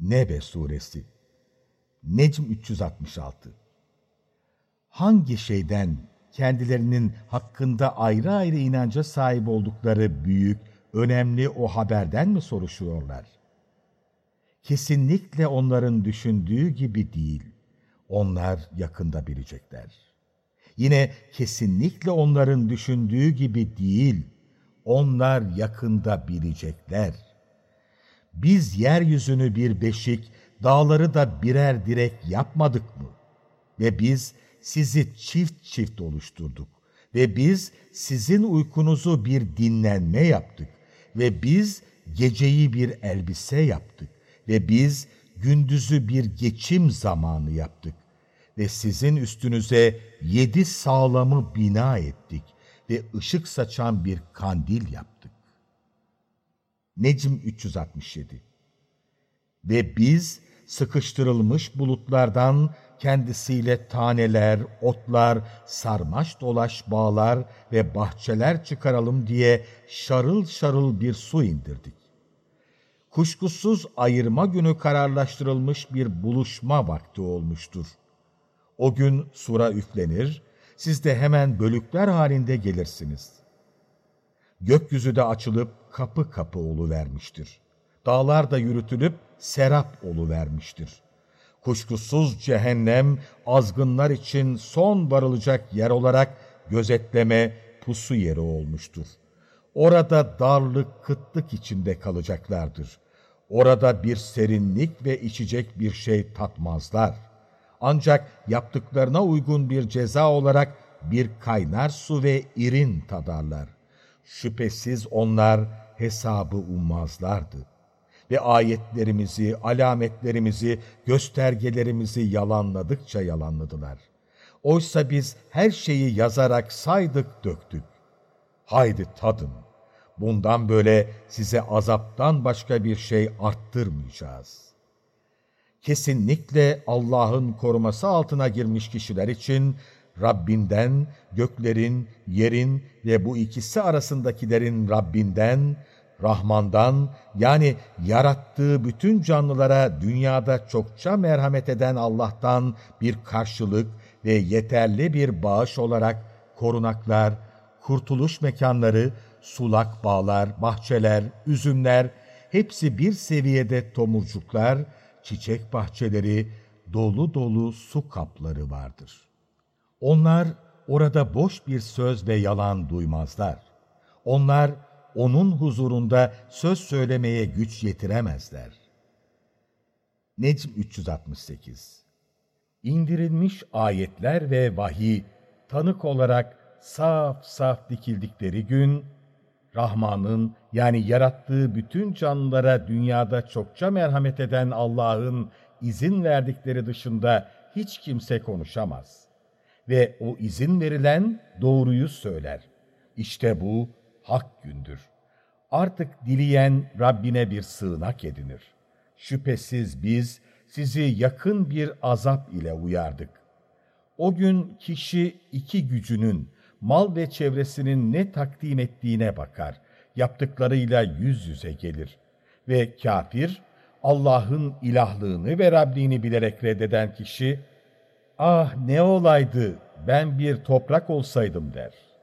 Nebe Suresi Necm 366 Hangi şeyden kendilerinin hakkında ayrı ayrı inanca sahip oldukları büyük, önemli o haberden mi soruşuyorlar? Kesinlikle onların düşündüğü gibi değil. Onlar yakında bilecekler. Yine kesinlikle onların düşündüğü gibi değil. Onlar yakında bilecekler. Biz yeryüzünü bir beşik, dağları da birer direk yapmadık mı? Ve biz sizi çift çift oluşturduk. Ve biz sizin uykunuzu bir dinlenme yaptık. Ve biz geceyi bir elbise yaptık. Ve biz gündüzü bir geçim zamanı yaptık. Ve sizin üstünüze yedi sağlamı bina ettik. Ve ışık saçan bir kandil yaptık. Necm 367 Ve biz sıkıştırılmış bulutlardan kendisiyle taneler, otlar, sarmaş dolaş bağlar ve bahçeler çıkaralım diye şarıl şarıl bir su indirdik. Kuşkusuz ayırma günü kararlaştırılmış bir buluşma vakti olmuştur. O gün sura üflenir, siz de hemen bölükler halinde gelirsiniz. Gökyüzü de açılıp kapı kapı oluvermiştir. Dağlar da yürütülüp serap oluvermiştir. Kuşkusuz cehennem azgınlar için son varılacak yer olarak gözetleme pusu yeri olmuştur. Orada darlık, kıtlık içinde kalacaklardır. Orada bir serinlik ve içecek bir şey tatmazlar. Ancak yaptıklarına uygun bir ceza olarak bir kaynar su ve irin tadarlar. Şüphesiz onlar hesabı ummazlardı. Ve ayetlerimizi, alametlerimizi, göstergelerimizi yalanladıkça yalanladılar. Oysa biz her şeyi yazarak saydık döktük. Haydi tadın. Bundan böyle size azaptan başka bir şey arttırmayacağız. Kesinlikle Allah'ın koruması altına girmiş kişiler için Rabbinden, göklerin, yerin ve bu ikisi arasındakilerin Rabbinden, Rahman'dan yani yarattığı bütün canlılara dünyada çokça merhamet eden Allah'tan bir karşılık ve yeterli bir bağış olarak korunaklar, kurtuluş mekanları, sulak bağlar, bahçeler, üzümler, hepsi bir seviyede tomurcuklar, çiçek bahçeleri, dolu dolu su kapları vardır. Onlar orada boş bir söz ve yalan duymazlar. Onlar onun huzurunda söz söylemeye güç yetiremezler. Necm 368 İndirilmiş ayetler ve vahiy tanık olarak saf saf dikildikleri gün, Rahman'ın yani yarattığı bütün canlılara dünyada çokça merhamet eden Allah'ın izin verdikleri dışında hiç kimse konuşamaz. Ve o izin verilen doğruyu söyler. İşte bu hak gündür. Artık dileyen Rabbine bir sığınak edinir. Şüphesiz biz sizi yakın bir azap ile uyardık. O gün kişi iki gücünün, mal ve çevresinin ne takdim ettiğine bakar. Yaptıklarıyla yüz yüze gelir. Ve kafir, Allah'ın ilahlığını ve Rabbini bilerek reddeden kişi, ah ne olaydı ben bir toprak olsaydım der.''